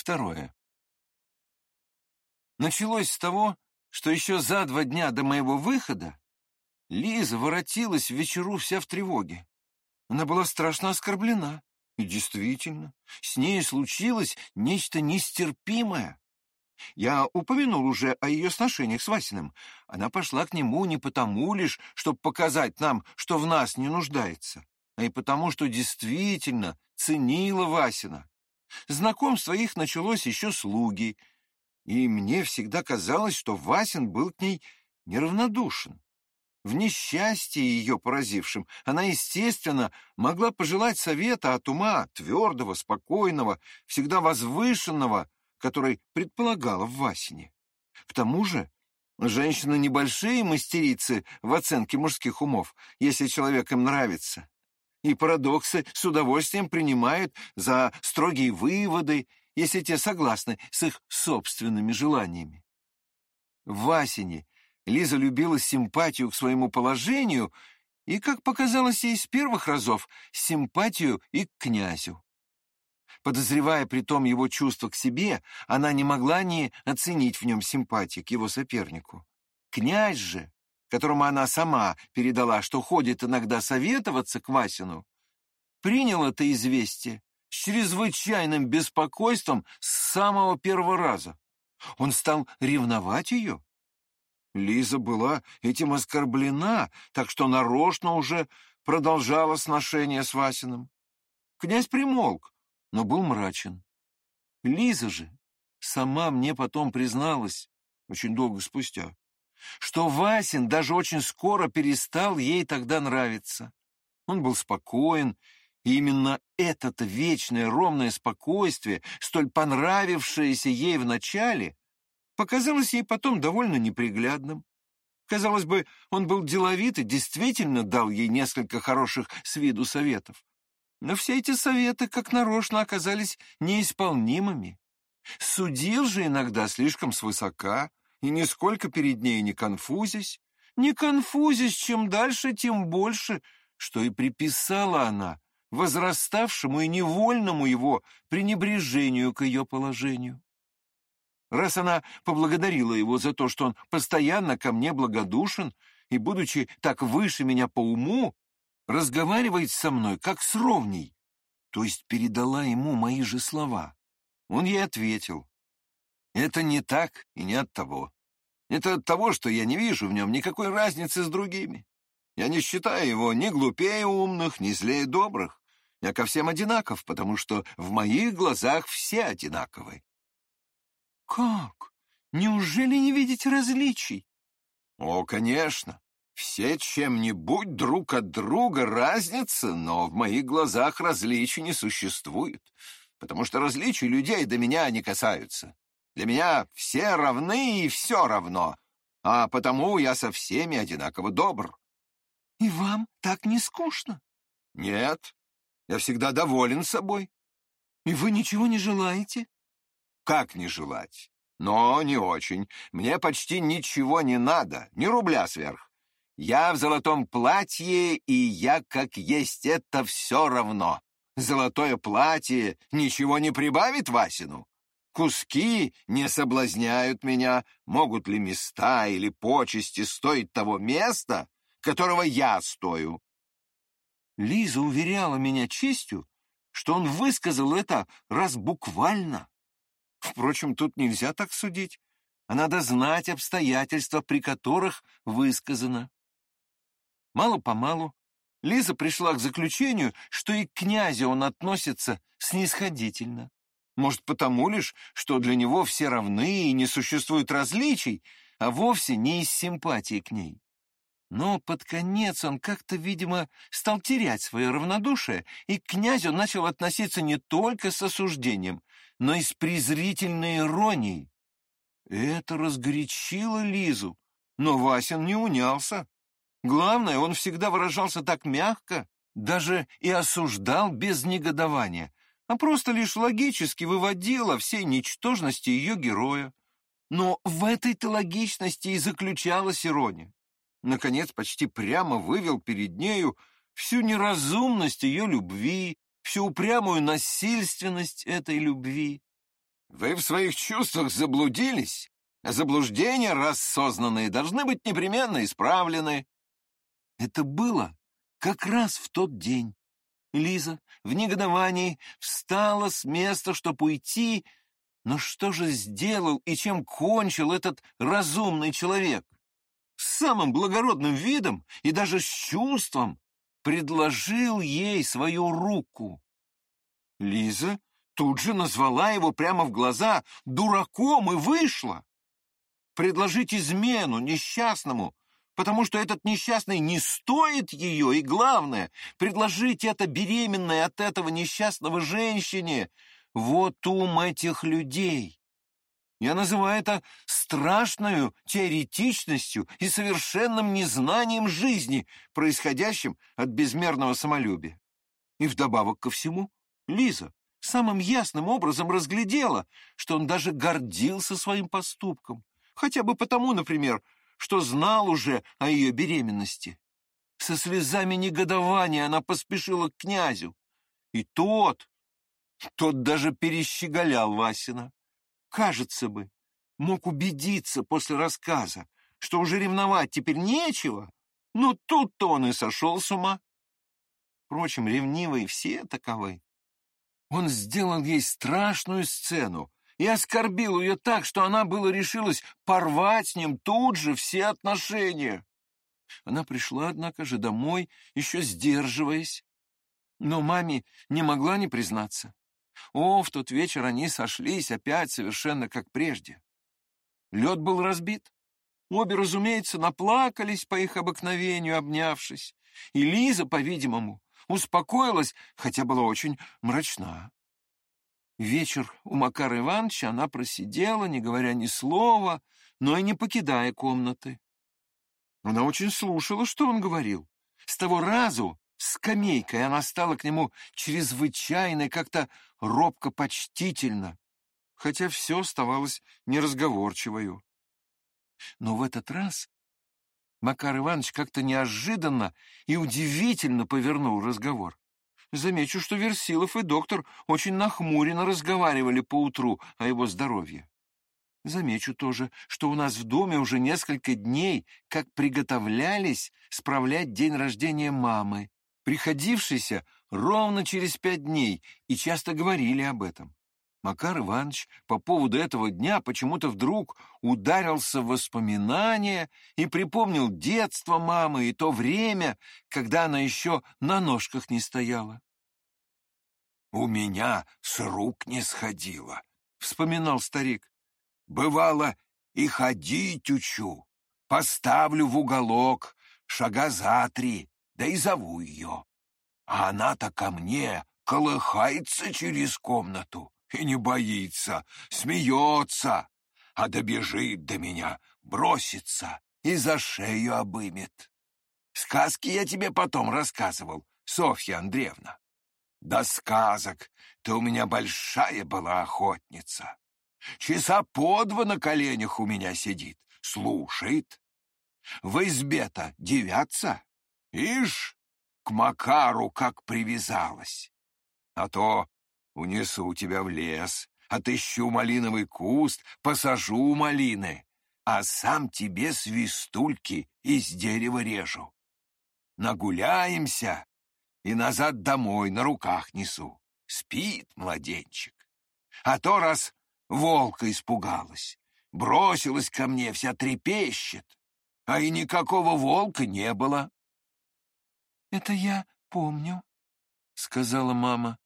Второе. Началось с того, что еще за два дня до моего выхода Лиза воротилась в вечеру вся в тревоге. Она была страшно оскорблена. И действительно, с ней случилось нечто нестерпимое. Я упомянул уже о ее сношениях с Васиным. Она пошла к нему не потому лишь, чтобы показать нам, что в нас не нуждается, а и потому, что действительно ценила Васина. Знакомство их началось еще слуги, и мне всегда казалось, что Васин был к ней неравнодушен. В несчастье ее поразившем она, естественно, могла пожелать совета от ума твердого, спокойного, всегда возвышенного, который предполагала в Васине. К тому же, женщины небольшие мастерицы в оценке мужских умов, если человек им нравится. И парадоксы с удовольствием принимают за строгие выводы, если те согласны с их собственными желаниями. В Васине Лиза любила симпатию к своему положению и, как показалось ей с первых разов, симпатию и к князю. Подозревая при том его чувство к себе, она не могла не оценить в нем симпатии к его сопернику. Князь же, которому она сама передала, что ходит иногда советоваться к Васину, принял это известие с чрезвычайным беспокойством с самого первого раза. Он стал ревновать ее. Лиза была этим оскорблена, так что нарочно уже продолжала сношение с Васиным. Князь примолк, но был мрачен. Лиза же сама мне потом призналась, очень долго спустя, что Васин даже очень скоро перестал ей тогда нравиться. Он был спокоен, и именно это-то вечное ровное спокойствие, столь понравившееся ей вначале, показалось ей потом довольно неприглядным. Казалось бы, он был деловит и действительно дал ей несколько хороших с виду советов. Но все эти советы, как нарочно, оказались неисполнимыми. Судил же иногда слишком свысока, и нисколько перед ней не конфузясь. Не конфузясь, чем дальше, тем больше, что и приписала она возраставшему и невольному его пренебрежению к ее положению. Раз она поблагодарила его за то, что он постоянно ко мне благодушен и, будучи так выше меня по уму, разговаривает со мной, как с ровней, то есть передала ему мои же слова. Он ей ответил, «Это не так и не от того. Это от того, что я не вижу в нем никакой разницы с другими. Я не считаю его ни глупее умных, ни злее добрых. Я ко всем одинаков, потому что в моих глазах все одинаковы». «Как? Неужели не видите различий?» «О, конечно. Все чем-нибудь друг от друга разница, но в моих глазах различий не существует, потому что различий людей до меня не касаются. Для меня все равны и все равно, а потому я со всеми одинаково добр. И вам так не скучно? Нет, я всегда доволен собой. И вы ничего не желаете? Как не желать? Но не очень. Мне почти ничего не надо, ни рубля сверх. Я в золотом платье, и я как есть, это все равно. Золотое платье ничего не прибавит Васину. Куски не соблазняют меня. Могут ли места или почести стоить того места, которого я стою? Лиза уверяла меня честью, что он высказал это раз буквально. Впрочем, тут нельзя так судить, а надо знать обстоятельства, при которых высказано. Мало-помалу Лиза пришла к заключению, что и к князю он относится снисходительно. Может, потому лишь, что для него все равны и не существует различий, а вовсе не из симпатии к ней. Но под конец он как-то, видимо, стал терять свое равнодушие, и к князю начал относиться не только с осуждением, но и с презрительной иронией. Это разгорячило Лизу, но Васин не унялся. Главное, он всегда выражался так мягко, даже и осуждал без негодования, а просто лишь логически выводил о всей ничтожности ее героя. Но в этой-то логичности и заключалась ирония. Наконец, почти прямо вывел перед нею всю неразумность ее любви, всю упрямую насильственность этой любви. Вы в своих чувствах заблудились, а заблуждения, раз сознанные, должны быть непременно исправлены. Это было как раз в тот день. Лиза в негодовании встала с места, чтобы уйти, но что же сделал и чем кончил этот разумный человек? С самым благородным видом и даже с чувством предложил ей свою руку. Лиза тут же назвала его прямо в глаза дураком и вышла. Предложить измену несчастному, потому что этот несчастный не стоит ее, и главное, предложить это беременной от этого несчастного женщине, вот ум этих людей. Я называю это страшной теоретичностью и совершенным незнанием жизни, происходящим от безмерного самолюбия. И вдобавок ко всему, Лиза самым ясным образом разглядела, что он даже гордился своим поступком, хотя бы потому, например, что знал уже о ее беременности. Со слезами негодования она поспешила к князю, и тот, тот даже перещеголял Васина. Кажется бы, мог убедиться после рассказа, что уже ревновать теперь нечего, но тут-то он и сошел с ума. Впрочем, ревнивые все таковы. Он сделал ей страшную сцену и оскорбил ее так, что она было решилась порвать с ним тут же все отношения. Она пришла, однако же, домой, еще сдерживаясь, но маме не могла не признаться. О, в тот вечер они сошлись опять совершенно как прежде. Лед был разбит. Обе, разумеется, наплакались по их обыкновению, обнявшись. И Лиза, по-видимому, успокоилась, хотя была очень мрачна. Вечер у Макара Ивановича она просидела, не говоря ни слова, но и не покидая комнаты. Она очень слушала, что он говорил. С того разу скамейкой она стала к нему чрезвычайно как-то робко-почтительно, хотя все оставалось неразговорчивою. Но в этот раз Макар Иванович как-то неожиданно и удивительно повернул разговор. Замечу, что Версилов и доктор очень нахмуренно разговаривали поутру о его здоровье. Замечу тоже, что у нас в доме уже несколько дней как приготовлялись справлять день рождения мамы, приходившийся ровно через пять дней, и часто говорили об этом. Макар Иванович по поводу этого дня почему-то вдруг ударился в воспоминания и припомнил детство мамы и то время, когда она еще на ножках не стояла. «У меня с рук не сходило», — вспоминал старик. «Бывало, и ходить учу, поставлю в уголок шага за три, да и зову ее. А она-то ко мне колыхается через комнату и не боится, смеется, а добежит до меня, бросится и за шею обымет. Сказки я тебе потом рассказывал, Софья Андреевна. Да сказок, ты у меня большая была охотница. Часа по два на коленях у меня сидит, слушает. В избе-то девятся, ишь, к Макару как привязалась. А то Унесу тебя в лес, отыщу малиновый куст, посажу малины, а сам тебе свистульки из дерева режу. Нагуляемся и назад домой на руках несу. Спит младенчик. А то раз волка испугалась, бросилась ко мне, вся трепещет, а и никакого волка не было. — Это я помню, — сказала мама.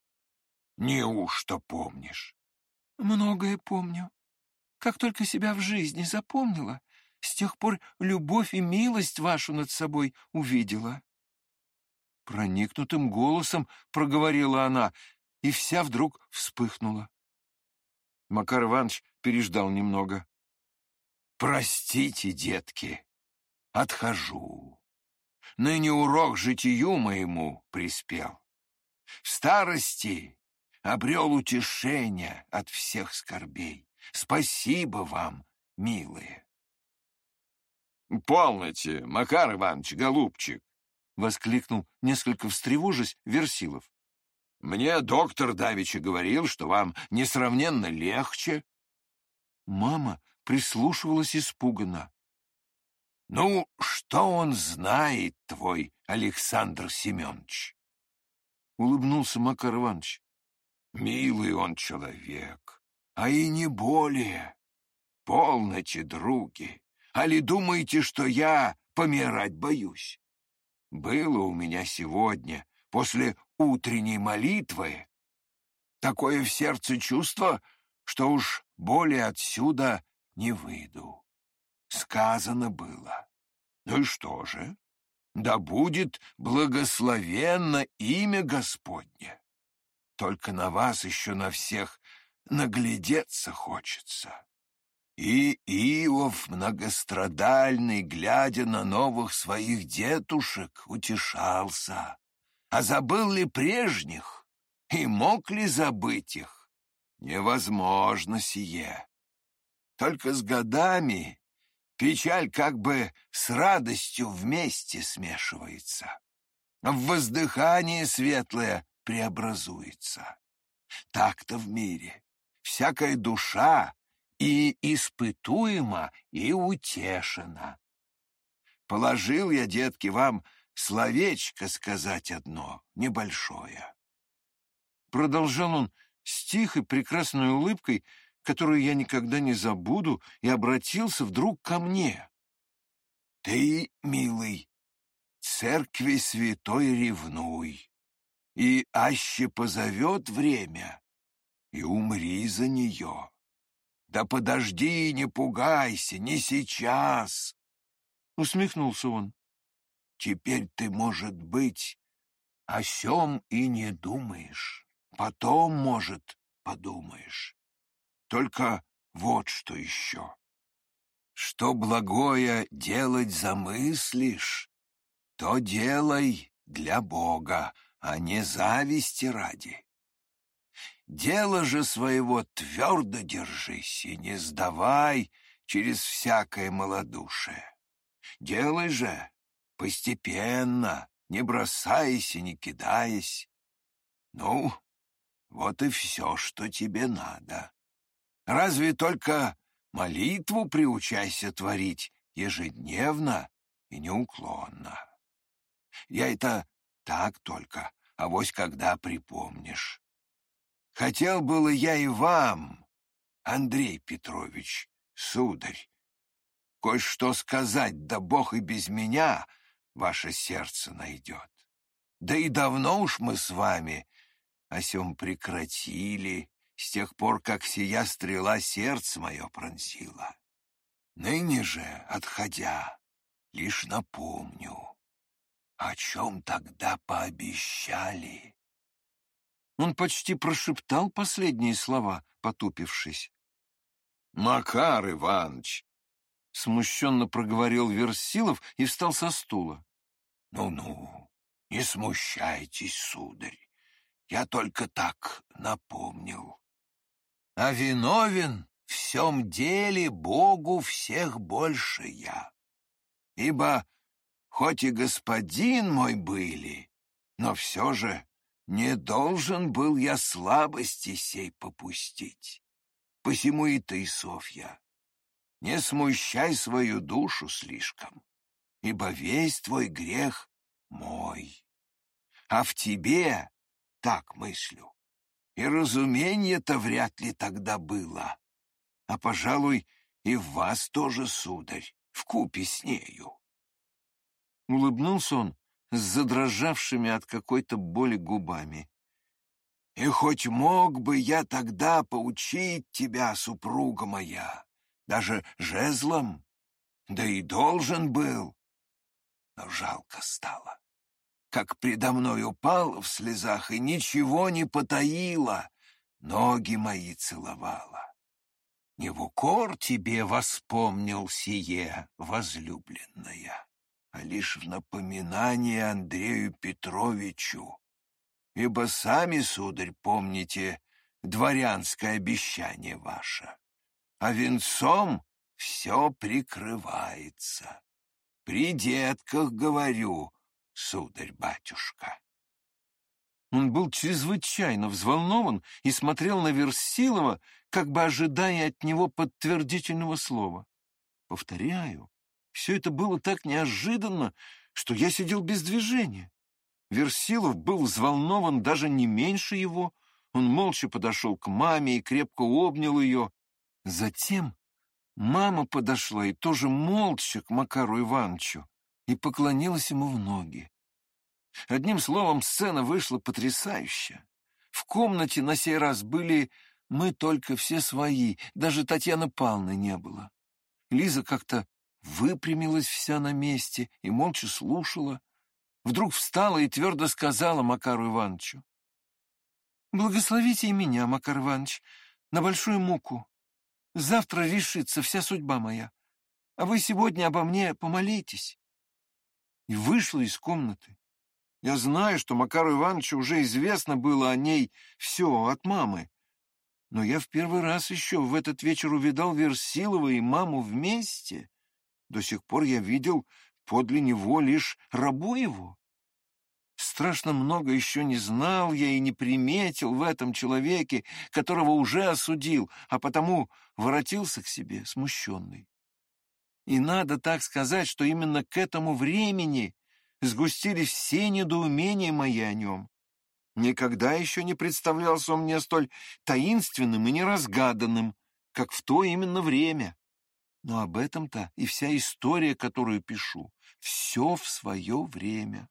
Неужто помнишь? Многое помню. Как только себя в жизни запомнила, с тех пор любовь и милость вашу над собой увидела. Проникнутым голосом проговорила она, и вся вдруг вспыхнула. Макар Иванович переждал немного. «Простите, детки, отхожу. Ныне урок житию моему приспел. В старости обрел утешение от всех скорбей. Спасибо вам, милые. «Полноте, Макар Иванович, голубчик!» — воскликнул, несколько встревожись, Версилов. Мне доктор Давича говорил, что вам несравненно легче. Мама прислушивалась испуганно. Ну, что он знает, твой Александр Семенович? Улыбнулся Макар Иванович. Милый он человек, а и не более. Полноте, други. Али думаете, что я помирать боюсь? Было у меня сегодня, после утренней молитвы, такое в сердце чувство, что уж более отсюда не выйду. Сказано было. Ну и что же? Да будет благословенно имя Господне. Только на вас еще на всех наглядеться хочется. И Иов многострадальный, глядя на новых своих детушек, утешался. А забыл ли прежних? И мог ли забыть их? Невозможно сие. Только с годами печаль как бы с радостью вместе смешивается. В воздыхание светлое преобразуется. Так-то в мире всякая душа и испытуема, и утешена. Положил я, детки, вам словечко сказать одно, небольшое. Продолжал он с тихой прекрасной улыбкой, которую я никогда не забуду, и обратился вдруг ко мне. Ты, милый, церкви святой ревнуй, и аще позовет время, и умри за нее. Да подожди, не пугайся, не сейчас. Усмехнулся он. Теперь ты, может быть, о сем и не думаешь. Потом, может, подумаешь. Только вот что еще. Что благое делать замыслишь, то делай для Бога, а не зависти ради. Дело же своего твердо держись и не сдавай через всякое малодушие. Делай же постепенно, не бросаясь и не кидаясь. Ну, вот и все, что тебе надо. Разве только молитву приучайся творить ежедневно и неуклонно. Я это так только, а вось когда припомнишь. Хотел было я и вам, Андрей Петрович, сударь, кое-что сказать, да Бог и без меня ваше сердце найдет. Да и давно уж мы с вами о сем прекратили, с тех пор, как сия стрела сердце мое пронзила. Ныне же, отходя, лишь напомню, о чем тогда пообещали. Он почти прошептал последние слова, потупившись. «Макар Иванович!» — смущенно проговорил Версилов и встал со стула. «Ну-ну, не смущайтесь, сударь, я только так напомнил. А виновен в всем деле Богу всех больше я. Ибо хоть и господин мой были, но все же не должен был я слабости сей попустить. Посему и ты, Софья, не смущай свою душу слишком, ибо весь твой грех мой. А в тебе, так мыслю, и разумение-то вряд ли тогда было. А, пожалуй, и в вас тоже, сударь, в купе с нею. Улыбнулся он с задрожавшими от какой-то боли губами. И хоть мог бы я тогда поучить тебя, супруга моя, даже жезлом, да и должен был, но жалко стало как предо мной упала в слезах и ничего не потаила, ноги мои целовала. Не в укор тебе воспомнил сие, возлюбленная, а лишь в напоминание Андрею Петровичу, ибо сами, сударь, помните дворянское обещание ваше, а венцом все прикрывается. При детках, говорю, сударь-батюшка. Он был чрезвычайно взволнован и смотрел на Версилова, как бы ожидая от него подтвердительного слова. Повторяю, все это было так неожиданно, что я сидел без движения. Версилов был взволнован даже не меньше его. Он молча подошел к маме и крепко обнял ее. Затем мама подошла и тоже молча к Макару Ивановичу и поклонилась ему в ноги. Одним словом, сцена вышла потрясающая. В комнате на сей раз были мы только все свои, даже Татьяны Павловны не было. Лиза как-то выпрямилась вся на месте и молча слушала. Вдруг встала и твердо сказала Макару Ивановичу. «Благословите и меня, Макар Иванович, на большую муку. Завтра решится вся судьба моя, а вы сегодня обо мне помолитесь». И вышла из комнаты. Я знаю, что Макару Ивановичу уже известно было о ней все от мамы. Но я в первый раз еще в этот вечер увидал Версилова и маму вместе. До сих пор я видел подле него лишь рабу его. Страшно много еще не знал я и не приметил в этом человеке, которого уже осудил, а потому воротился к себе смущенный. И надо так сказать, что именно к этому времени сгустились все недоумения мои о нем. Никогда еще не представлялся он мне столь таинственным и неразгаданным, как в то именно время. Но об этом-то и вся история, которую пишу, все в свое время.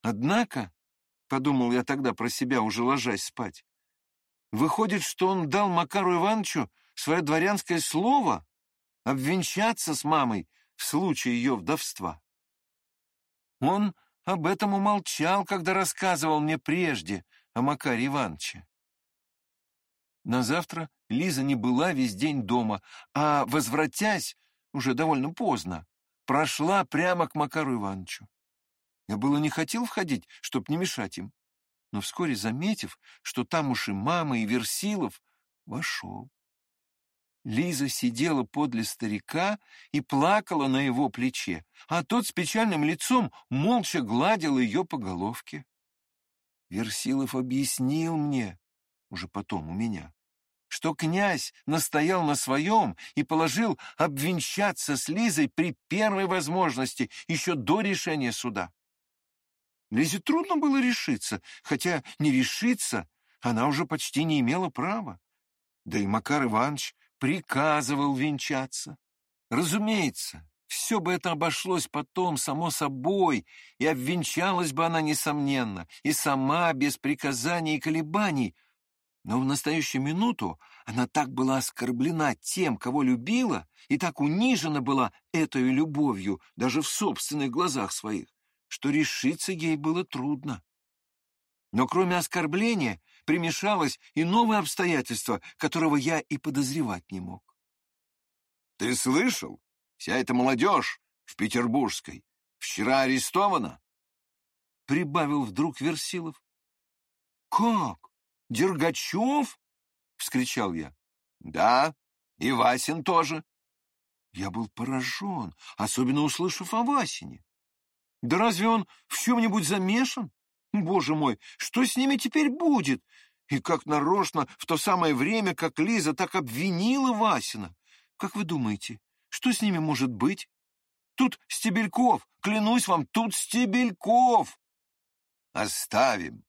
Однако, — подумал я тогда про себя, уже ложась спать, выходит, что он дал Макару Ивановичу свое дворянское слово обвенчаться с мамой в случае ее вдовства. Он об этом умолчал, когда рассказывал мне прежде о Макаре Ивановиче. На завтра Лиза не была весь день дома, а, возвратясь, уже довольно поздно, прошла прямо к Макару Ивановичу. Я было не хотел входить, чтоб не мешать им, но вскоре, заметив, что там уж и мама, и Версилов, вошел. Лиза сидела подле старика и плакала на его плече, а тот с печальным лицом молча гладил ее по головке. Версилов объяснил мне, уже потом у меня, что князь настоял на своем и положил обвенчаться с Лизой при первой возможности, еще до решения суда. Лизе трудно было решиться, хотя не решиться она уже почти не имела права. Да и Макар Иванович приказывал венчаться. Разумеется, все бы это обошлось потом, само собой, и обвенчалась бы она, несомненно, и сама, без приказаний и колебаний. Но в настоящую минуту она так была оскорблена тем, кого любила, и так унижена была этой любовью даже в собственных глазах своих, что решиться ей было трудно. Но кроме оскорбления примешалось и новое обстоятельство, которого я и подозревать не мог. «Ты слышал? Вся эта молодежь в Петербургской вчера арестована?» Прибавил вдруг Версилов. «Как? Дергачев?» — вскричал я. «Да, и Васин тоже». Я был поражен, особенно услышав о Васине. Да разве он в чем-нибудь замешан? Боже мой, что с ними теперь будет? И как нарочно в то самое время, как Лиза так обвинила Васина. Как вы думаете, что с ними может быть? Тут Стебельков, клянусь вам, тут Стебельков. Оставим,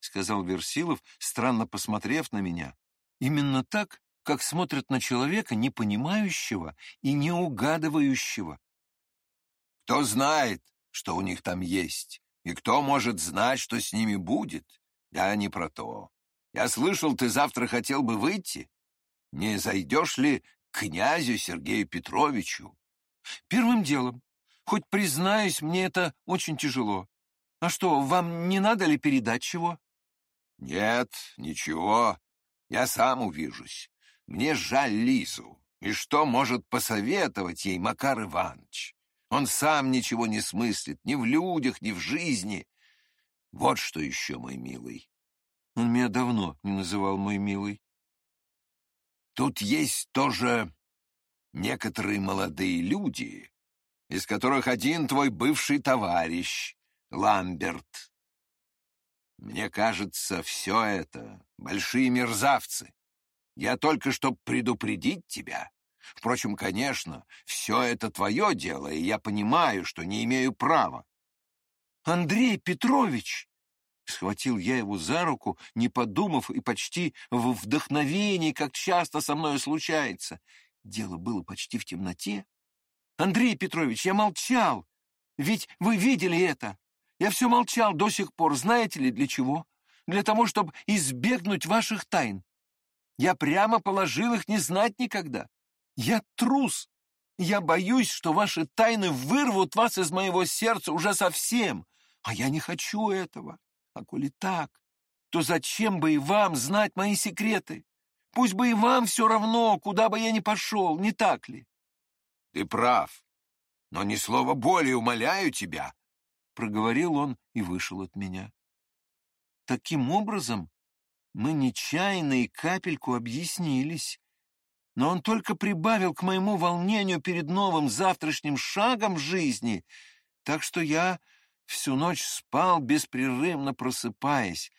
сказал Версилов, странно посмотрев на меня. Именно так, как смотрят на человека, не понимающего и не угадывающего. Кто знает, что у них там есть, и кто может знать, что с ними будет? Я не про то. Я слышал, ты завтра хотел бы выйти. Не зайдешь ли к князю Сергею Петровичу? Первым делом. Хоть, признаюсь, мне это очень тяжело. А что, вам не надо ли передать чего? Нет, ничего. Я сам увижусь. Мне жаль Лизу. И что может посоветовать ей Макар Иванович? Он сам ничего не смыслит, ни в людях, ни в жизни. Вот что еще, мой милый. Он меня давно не называл мой милый. Тут есть тоже некоторые молодые люди, из которых один твой бывший товарищ, Ламберт. Мне кажется, все это большие мерзавцы. Я только что предупредить тебя. Впрочем, конечно, все это твое дело, и я понимаю, что не имею права. Андрей Петрович! Схватил я его за руку, не подумав, и почти в вдохновении, как часто со мною случается. Дело было почти в темноте. Андрей Петрович, я молчал. Ведь вы видели это. Я все молчал до сих пор. Знаете ли, для чего? Для того, чтобы избегнуть ваших тайн. Я прямо положил их не знать никогда. Я трус. Я боюсь, что ваши тайны вырвут вас из моего сердца уже совсем. А я не хочу этого. А коли так, то зачем бы и вам знать мои секреты? Пусть бы и вам все равно, куда бы я ни пошел, не так ли? Ты прав, но ни слова более умоляю тебя, — проговорил он и вышел от меня. Таким образом, мы нечаянно и капельку объяснились, но он только прибавил к моему волнению перед новым завтрашним шагом жизни, так что я всю ночь спал, беспрерывно просыпаясь,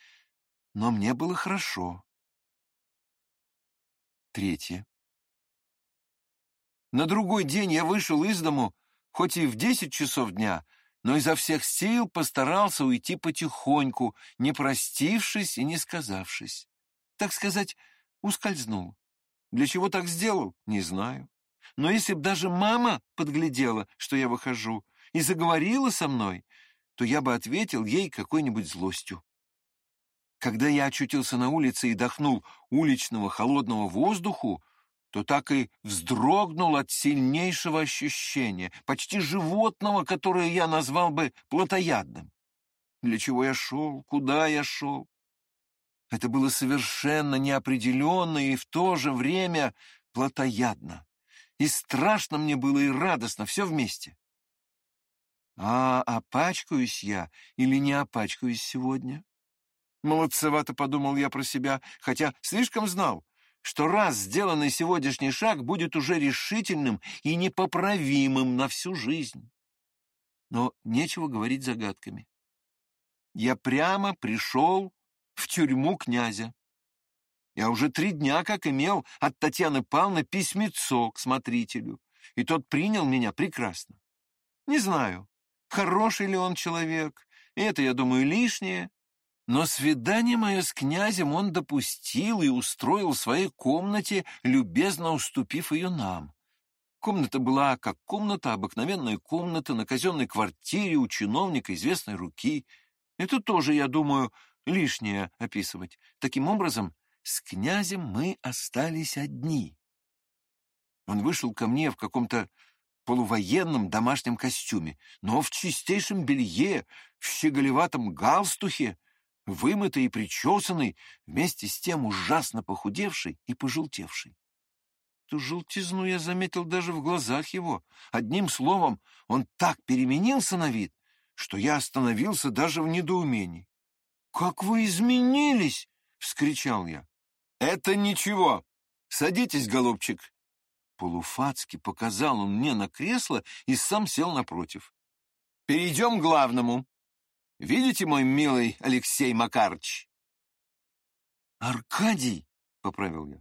но мне было хорошо. Третье. На другой день я вышел из дому, хоть и в десять часов дня, но изо всех сил постарался уйти потихоньку, не простившись и не сказавшись. Так сказать, ускользнул. Для чего так сделал, не знаю. Но если б даже мама подглядела, что я выхожу, и заговорила со мной, то я бы ответил ей какой-нибудь злостью. Когда я очутился на улице и дохнул уличного холодного воздуху, то так и вздрогнул от сильнейшего ощущения, почти животного, которое я назвал бы плотоядным. Для чего я шел? Куда я шел? Это было совершенно неопределенно и в то же время плотоядно. И страшно мне было, и радостно, все вместе. А опачкаюсь я или не опачкаюсь сегодня? Молодцевато подумал я про себя, хотя слишком знал, что раз сделанный сегодняшний шаг будет уже решительным и непоправимым на всю жизнь. Но нечего говорить загадками. Я прямо пришел в тюрьму князя. Я уже три дня как имел от Татьяны Павловны письмецо к смотрителю, и тот принял меня прекрасно. Не знаю, хороший ли он человек, это, я думаю, лишнее, но свидание мое с князем он допустил и устроил в своей комнате, любезно уступив ее нам. Комната была как комната, обыкновенная комната на казенной квартире у чиновника известной руки. Это тоже, я думаю, лишнее описывать. Таким образом, с князем мы остались одни. Он вышел ко мне в каком-то полувоенном домашнем костюме, но в чистейшем белье, в щеголеватом галстухе, вымытый и причесанный, вместе с тем ужасно похудевший и пожелтевший. Ту желтизну я заметил даже в глазах его. Одним словом, он так переменился на вид, что я остановился даже в недоумении. «Как вы изменились!» — вскричал я. «Это ничего. Садитесь, голубчик». Полуфацки показал он мне на кресло и сам сел напротив. «Перейдем к главному. Видите, мой милый Алексей Макарыч?» «Аркадий», — поправил я.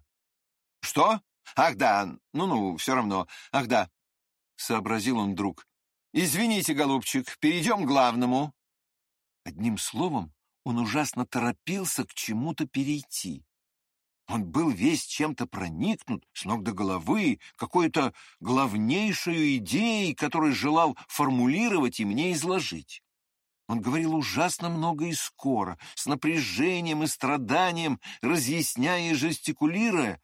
«Что? Ах, да, ну-ну, все равно. Ах, да», — сообразил он вдруг. «Извините, голубчик, перейдем к главному». Одним словом, он ужасно торопился к чему-то перейти. Он был весь чем-то проникнут, с ног до головы, какой-то главнейшей идеей, которую желал формулировать и мне изложить. Он говорил ужасно много и скоро, с напряжением и страданием, разъясняя и жестикулируя,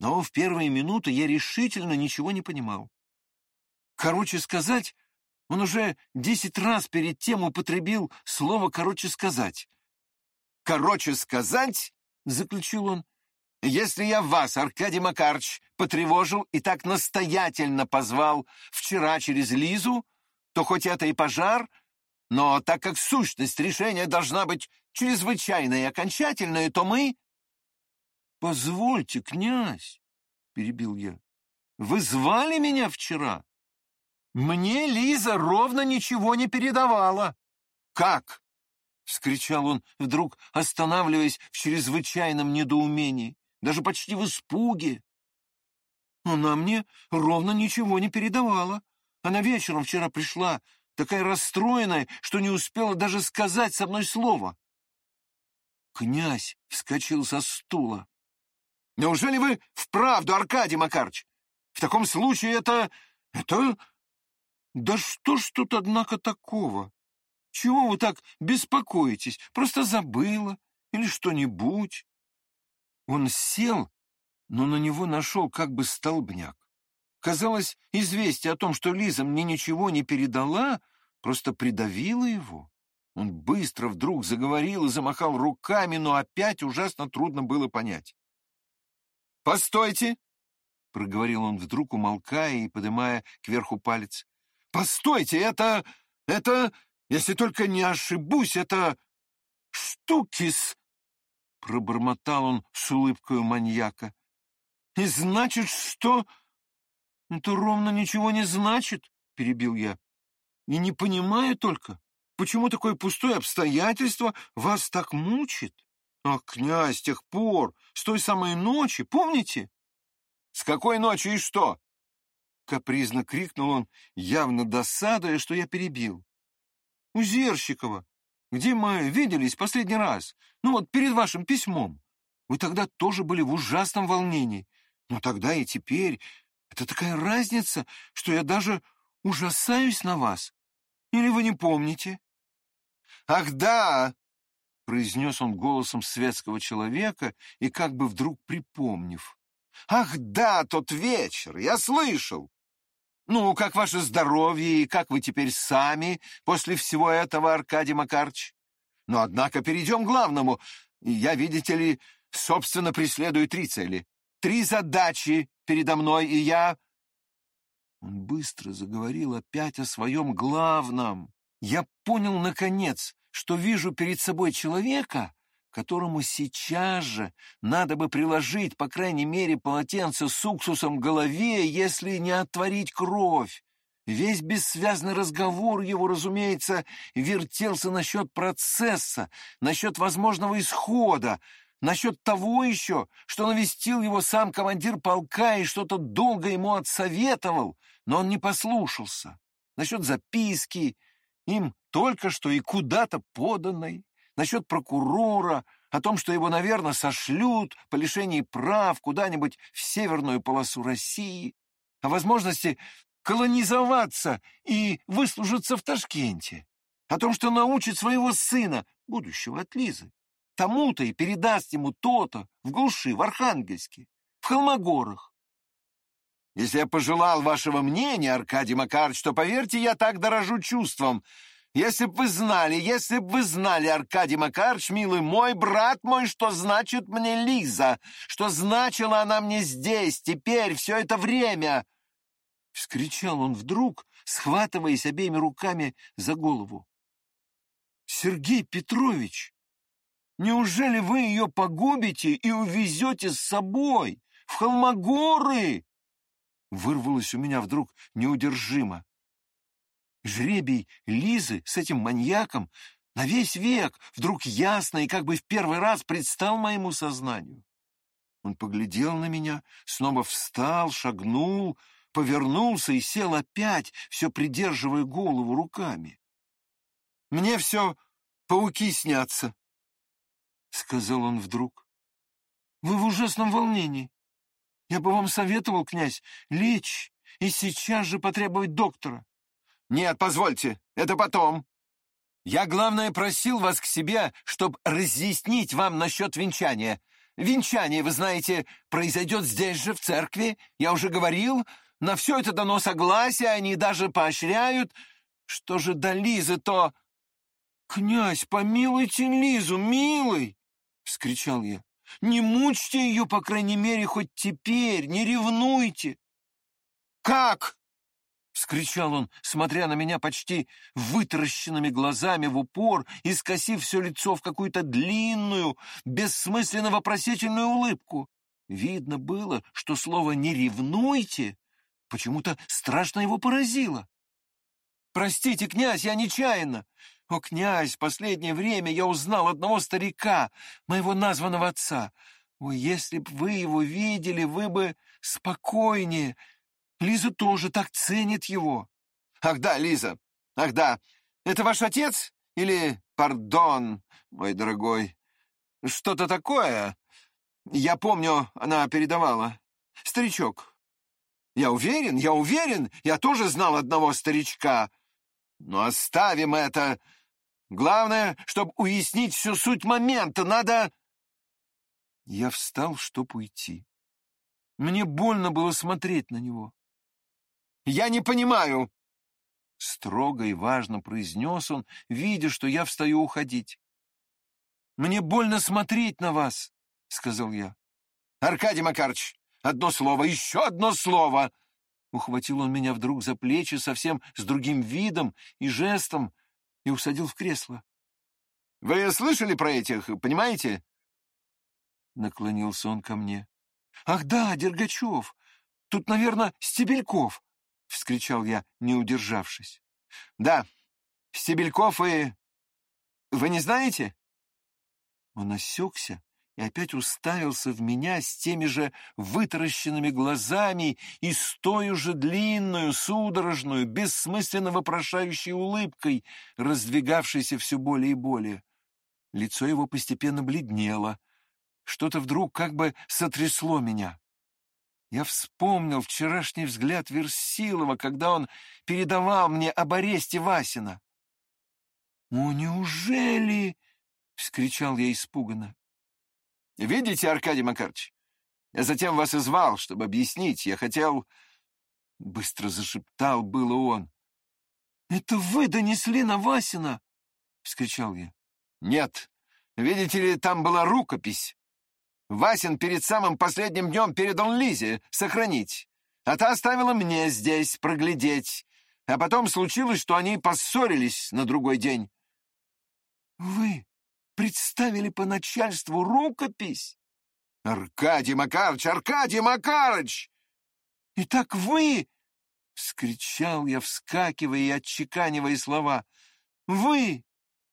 но в первые минуты я решительно ничего не понимал. Короче сказать, он уже десять раз перед тем употребил слово «короче сказать». «Короче сказать», — заключил он, — «если я вас, Аркадий Макарч, потревожил и так настоятельно позвал вчера через Лизу, то хоть это и пожар, — но так как сущность решения должна быть чрезвычайной и окончательной, то мы... — Позвольте, князь, — перебил я, — вы звали меня вчера? Мне Лиза ровно ничего не передавала. Как? — вскричал он, вдруг останавливаясь в чрезвычайном недоумении, даже почти в испуге. Она мне ровно ничего не передавала. Она вечером вчера пришла, такая расстроенная, что не успела даже сказать со мной слова. Князь вскочил со стула. «Неужели вы вправду, Аркадий Макарыч? В таком случае это... это... Да что ж тут, однако, такого? Чего вы так беспокоитесь? Просто забыла или что-нибудь?» Он сел, но на него нашел как бы столбняк. Казалось, известие о том, что Лиза мне ничего не передала, просто придавило его. Он быстро вдруг заговорил и замахал руками, но опять ужасно трудно было понять. «Постойте!» — проговорил он вдруг, умолкая и поднимая кверху палец. «Постойте! Это... это... если только не ошибусь, это... штукис!» Пробормотал он с улыбкой маньяка. «И значит, что...» «Это ровно ничего не значит», — перебил я. «И не понимаю только, Почему такое пустое обстоятельство вас так мучит? Ах, князь, с тех пор, с той самой ночи, помните? С какой ночи и что? Капризно крикнул он, явно досадуя, что я перебил. У Зерщикова, где мы виделись последний раз, ну вот перед вашим письмом. Вы тогда тоже были в ужасном волнении. Но тогда и теперь это такая разница, что я даже ужасаюсь на вас. Или вы не помните? «Ах, да!» — произнес он голосом светского человека и как бы вдруг припомнив. «Ах, да, тот вечер! Я слышал! Ну, как ваше здоровье и как вы теперь сами после всего этого, Аркадий Макарч? Но, однако, перейдем к главному. Я, видите ли, собственно, преследую три цели. Три задачи передо мной, и я...» Он быстро заговорил опять о своем главном. Я понял, наконец, что вижу перед собой человека, которому сейчас же надо бы приложить, по крайней мере, полотенце с уксусом к голове, если не отворить кровь. Весь бессвязный разговор его, разумеется, вертелся насчет процесса, насчет возможного исхода, насчет того еще, что навестил его сам командир полка и что-то долго ему отсоветовал, но он не послушался, насчет записки, им только что и куда-то поданной, насчет прокурора, о том, что его, наверное, сошлют по лишении прав куда-нибудь в северную полосу России, о возможности колонизоваться и выслужиться в Ташкенте, о том, что научит своего сына, будущего от Лизы, тому-то и передаст ему то-то в глуши, в Архангельске, в Холмогорах. Если я пожелал вашего мнения, Аркадий Макарович, то, поверьте, я так дорожу чувством. Если б вы знали, если б вы знали, Аркадий Макарович, милый мой, брат мой, что значит мне Лиза, что значила она мне здесь, теперь, все это время!» Вскричал он вдруг, схватываясь обеими руками за голову. «Сергей Петрович, неужели вы ее погубите и увезете с собой в Холмогоры?» вырвалось у меня вдруг неудержимо. Жребий Лизы с этим маньяком на весь век вдруг ясно и как бы в первый раз предстал моему сознанию. Он поглядел на меня, снова встал, шагнул, повернулся и сел опять, все придерживая голову руками. «Мне все пауки снятся», — сказал он вдруг. «Вы в ужасном волнении. Я бы вам советовал, князь, лечь и сейчас же потребовать доктора. Нет, позвольте, это потом. Я, главное, просил вас к себе, чтобы разъяснить вам насчет венчания. Венчание, вы знаете, произойдет здесь же, в церкви. Я уже говорил, на все это дано согласие, они даже поощряют. Что же до Лизы, то... «Князь, помилуйте Лизу, милый!» — вскричал я. Не мучьте ее, по крайней мере, хоть теперь, не ревнуйте. Как? вскричал он, смотря на меня почти вытаращенными глазами в упор и скосив все лицо в какую-то длинную, бессмысленно вопросительную улыбку. Видно было, что слово «не ревнуйте» почему-то страшно его поразило. «Простите, князь, я нечаянно. О, князь, последнее время я узнал одного старика, моего названного отца. Ой, если б вы его видели, вы бы спокойнее. Лиза тоже так ценит его. Ах да, Лиза, ах да, это ваш отец? Или, пардон, мой дорогой, что-то такое? Я помню, она передавала. Старичок. Я уверен, я уверен, я тоже знал одного старичка. Но оставим это. Главное, чтобы уяснить всю суть момента, надо... Я встал, чтоб уйти. Мне больно было смотреть на него. «Я не понимаю!» Строго и важно произнес он, видя, что я встаю уходить. «Мне больно смотреть на вас», — сказал я. «Аркадий Макарович, одно слово, еще одно слово!» Ухватил он меня вдруг за плечи совсем с другим видом и жестом и усадил в кресло. «Вы слышали про этих, понимаете?» Наклонился он ко мне. «Ах да, Дергачев! Тут, наверное, Стебельков!» — вскричал я, не удержавшись. «Да, Стебельков и... Вы не знаете?» Он осекся и опять уставился в меня с теми же вытаращенными глазами и с той же длинную, судорожную, бессмысленно вопрошающей улыбкой, раздвигавшейся все более и более. Лицо его постепенно бледнело. Что-то вдруг как бы сотрясло меня. Я вспомнил вчерашний взгляд Версилова, когда он передавал мне об аресте Васина. «О, неужели?» — вскричал я испуганно. «Видите, Аркадий Макарович, я затем вас и звал, чтобы объяснить. Я хотел...» Быстро зашептал было он. «Это вы донесли на Васина?» — вскричал я. «Нет. Видите ли, там была рукопись. Васин перед самым последним днем передал Лизе сохранить, а та оставила мне здесь проглядеть. А потом случилось, что они поссорились на другой день». «Вы представили по начальству рукопись?» «Аркадий Макарыч! Аркадий Макарыч!» «И так вы!» — вскричал я, вскакивая и отчеканивая слова. «Вы,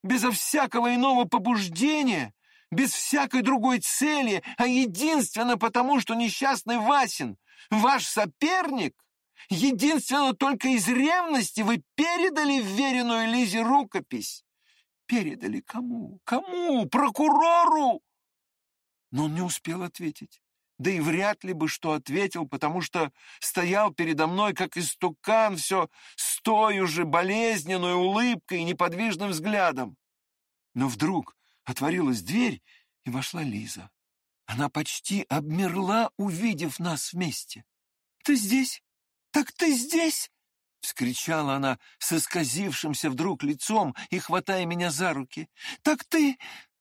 безо всякого иного побуждения, без всякой другой цели, а единственно потому, что несчастный Васин, ваш соперник, единственно только из ревности вы передали вверенную Лизе рукопись. Передали кому? Кому? Прокурору? Но он не успел ответить. Да и вряд ли бы что ответил, потому что стоял передо мной, как истукан, все с той уже болезненной улыбкой и неподвижным взглядом. Но вдруг отворилась дверь, и вошла Лиза. Она почти обмерла, увидев нас вместе. «Ты здесь? Так ты здесь?» — вскричала она с исказившимся вдруг лицом и хватая меня за руки. «Так ты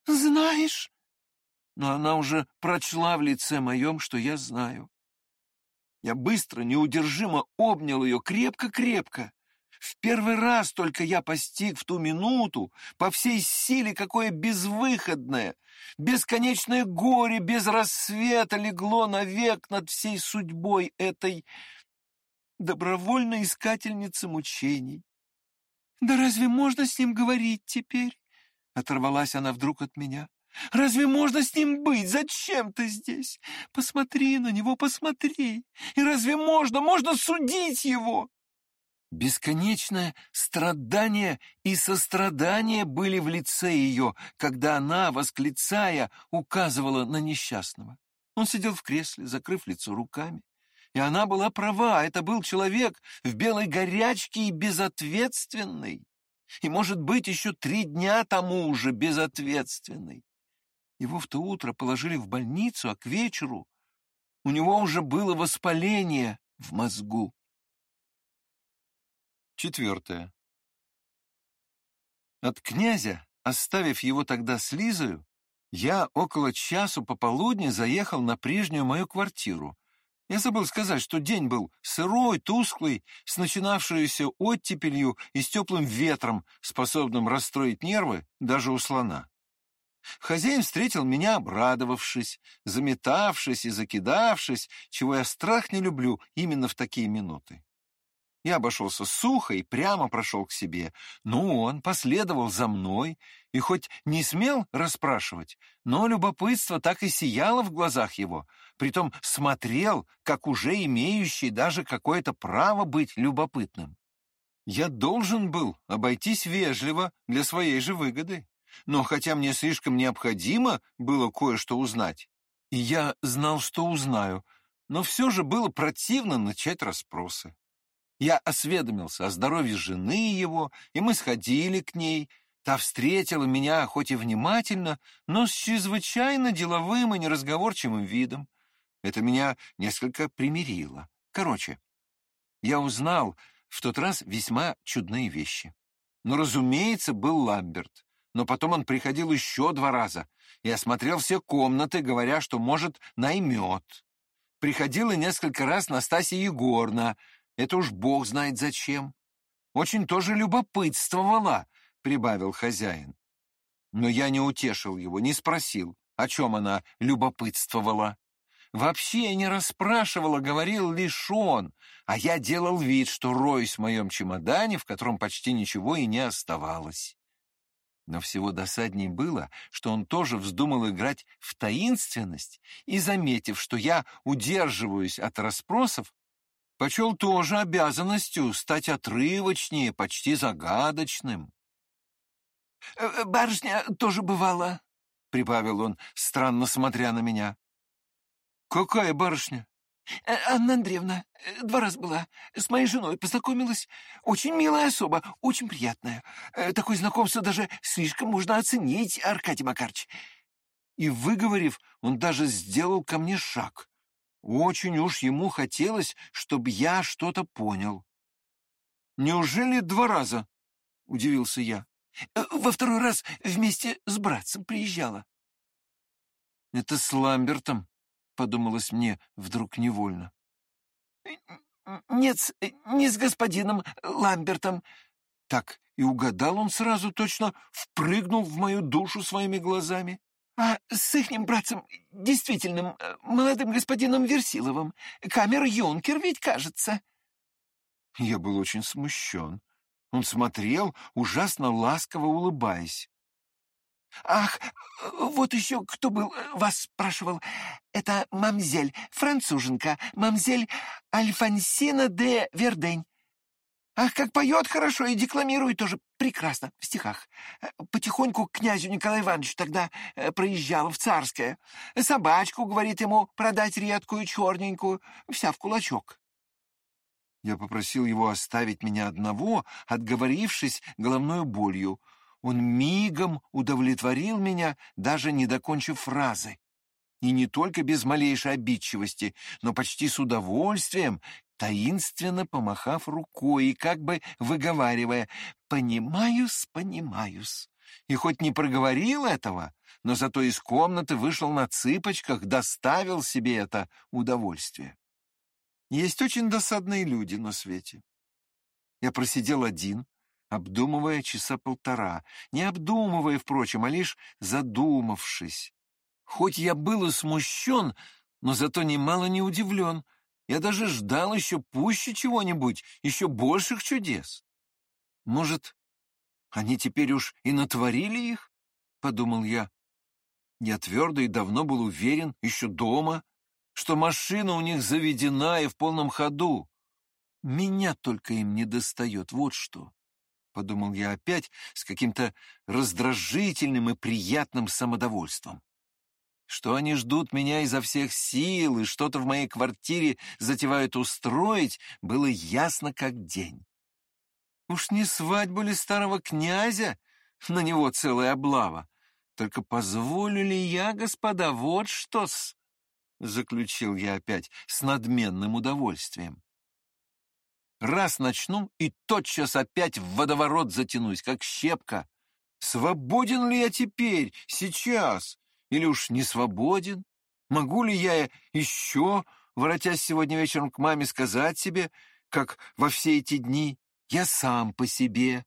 знаешь?» Но она уже прочла в лице моем, что я знаю. Я быстро, неудержимо обнял ее крепко-крепко. В первый раз только я постиг в ту минуту по всей силе, какое безвыходное, бесконечное горе без рассвета легло навек над всей судьбой этой добровольной искательницы мучений. «Да разве можно с ним говорить теперь?» — оторвалась она вдруг от меня. «Разве можно с ним быть? Зачем ты здесь? Посмотри на него, посмотри! И разве можно, можно судить его?» Бесконечное страдание и сострадание были в лице ее, когда она, восклицая, указывала на несчастного. Он сидел в кресле, закрыв лицо руками. И она была права, это был человек в белой горячке и безответственный. И, может быть, еще три дня тому уже безответственный. Его в то утро положили в больницу, а к вечеру у него уже было воспаление в мозгу. Четвертое. От князя, оставив его тогда с Лизою, я около часу пополудни заехал на прежнюю мою квартиру, я забыл сказать, что день был сырой, тусклый, с начинавшейся оттепелью и с теплым ветром, способным расстроить нервы даже у слона. Хозяин встретил меня, обрадовавшись, заметавшись и закидавшись, чего я страх не люблю именно в такие минуты. Я обошелся сухо и прямо прошел к себе, но он последовал за мной и хоть не смел расспрашивать, но любопытство так и сияло в глазах его, притом смотрел, как уже имеющий даже какое-то право быть любопытным. Я должен был обойтись вежливо для своей же выгоды, но хотя мне слишком необходимо было кое-что узнать, и я знал, что узнаю, но все же было противно начать расспросы. Я осведомился о здоровье жены его, и мы сходили к ней. Та встретила меня хоть и внимательно, но с чрезвычайно деловым и неразговорчивым видом. Это меня несколько примирило. Короче, я узнал в тот раз весьма чудные вещи. Но, разумеется, был Ламберт. Но потом он приходил еще два раза и осмотрел все комнаты, говоря, что, может, наймет. Приходила несколько раз Настасья Егорна, это уж бог знает зачем. Очень тоже любопытствовала, — прибавил хозяин. Но я не утешил его, не спросил, о чем она любопытствовала. Вообще я не расспрашивала, говорил лишь он, а я делал вид, что роюсь в моем чемодане, в котором почти ничего и не оставалось. Но всего досадней было, что он тоже вздумал играть в таинственность и, заметив, что я удерживаюсь от расспросов, почел тоже обязанностью стать отрывочнее, почти загадочным. «Э, э, «Барышня тоже бывала», — прибавил он, странно смотря на меня. «Какая барышня?» э, «Анна Андреевна, два раза была. С моей женой познакомилась. Очень милая особа, очень приятная. Такое знакомство даже слишком можно оценить, Аркадий Макарович». И, выговорив, он даже сделал ко мне шаг. Очень уж ему хотелось, чтобы я что-то понял. «Неужели два раза?» — удивился я. Э, «Во второй раз вместе с братцем приезжала». «Это с Ламбертом», — подумалось мне вдруг невольно. «Нет, не с господином Ламбертом». Так и угадал он сразу точно, впрыгнул в мою душу своими глазами. А с ихним братцем, действительным, э, молодым господином Версиловым, камер юнкер ведь, кажется. Я был очень смущен. Он смотрел, ужасно ласково улыбаясь. «Ах, вот еще кто был, э, вас спрашивал. Это мамзель, француженка, мамзель Альфонсина де Вердень. Ах, как поет хорошо и декламирует тоже прекрасно в стихах. Э, потихоньку к князю Николаю Ивановичу тогда э, проезжала в Царское. Собачку, говорит ему, продать редкую, черненькую, вся в кулачок. Я попросил его оставить меня одного, отговорившись головной болью. Он мигом удовлетворил меня, даже не докончив фразы. И не только без малейшей обидчивости, но почти с удовольствием, таинственно помахав рукой и как бы выговаривая «понимаюсь, понимаюсь». И хоть не проговорил этого, но зато из комнаты вышел на цыпочках, доставил себе это удовольствие. Есть очень досадные люди на свете. Я просидел один, обдумывая часа полтора, не обдумывая, впрочем, а лишь задумавшись. Хоть я был и смущен, но зато немало не удивлен — я даже ждал еще пуще чего-нибудь, еще больших чудес. Может, они теперь уж и натворили их? — подумал я. Я твердо и давно был уверен, еще дома, что машина у них заведена и в полном ходу. Меня только им не достает, вот что. — подумал я опять с каким-то раздражительным и приятным самодовольством что они ждут меня изо всех сил и что-то в моей квартире затевают устроить, было ясно как день. Уж не свадьба ли старого князя? На него целая облава. Только позволю ли я, господа, вот что-с? Заключил я опять с надменным удовольствием. Раз начну и тотчас опять в водоворот затянусь, как щепка. Свободен ли я теперь, сейчас? Или уж не свободен? Могу ли я еще, воротясь сегодня вечером к маме, сказать себе, как во все эти дни, я сам по себе?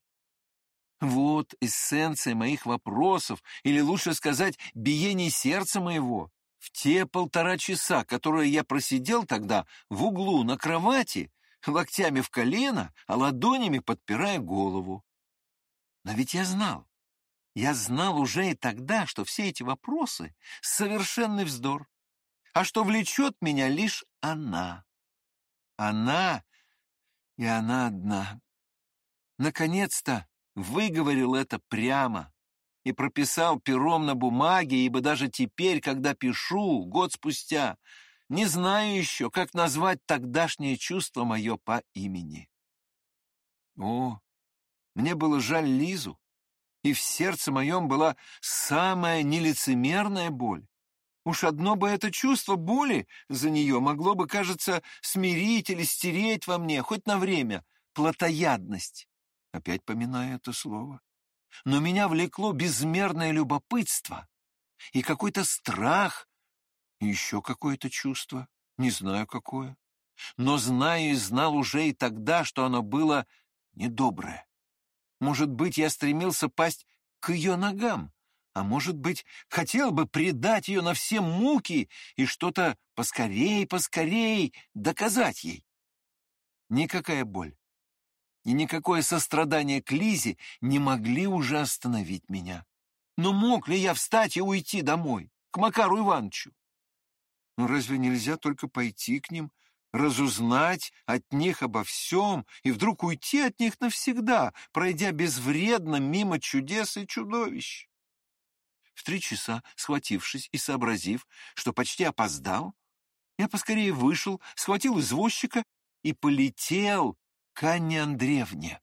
Вот эссенция моих вопросов, или лучше сказать, биение сердца моего. В те полтора часа, которые я просидел тогда в углу на кровати, локтями в колено, а ладонями подпирая голову. Но ведь я знал, я знал уже и тогда, что все эти вопросы — совершенный вздор, а что влечет меня лишь она. Она и она одна. Наконец-то выговорил это прямо и прописал пером на бумаге, ибо даже теперь, когда пишу, год спустя, не знаю еще, как назвать тогдашнее чувство мое по имени. О, мне было жаль Лизу, и в сердце моем была самая нелицемерная боль. Уж одно бы это чувство боли за нее могло бы, кажется, смирить или стереть во мне, хоть на время, плотоядность. Опять поминаю это слово. Но меня влекло безмерное любопытство и какой-то страх, и еще какое-то чувство, не знаю какое. Но знаю и знал уже и тогда, что оно было недоброе. Может быть, я стремился пасть к ее ногам, а может быть, хотел бы предать ее на все муки и что-то поскорей, поскорей доказать ей. Никакая боль и никакое сострадание к Лизе не могли уже остановить меня. Но мог ли я встать и уйти домой, к Макару Ивановичу? Ну разве нельзя только пойти к ним, разузнать от них обо всем и вдруг уйти от них навсегда, пройдя безвредно мимо чудес и чудовищ? В три часа, схватившись и сообразив, что почти опоздал, я поскорее вышел, схватил извозчика и полетел к Анне Андреевне.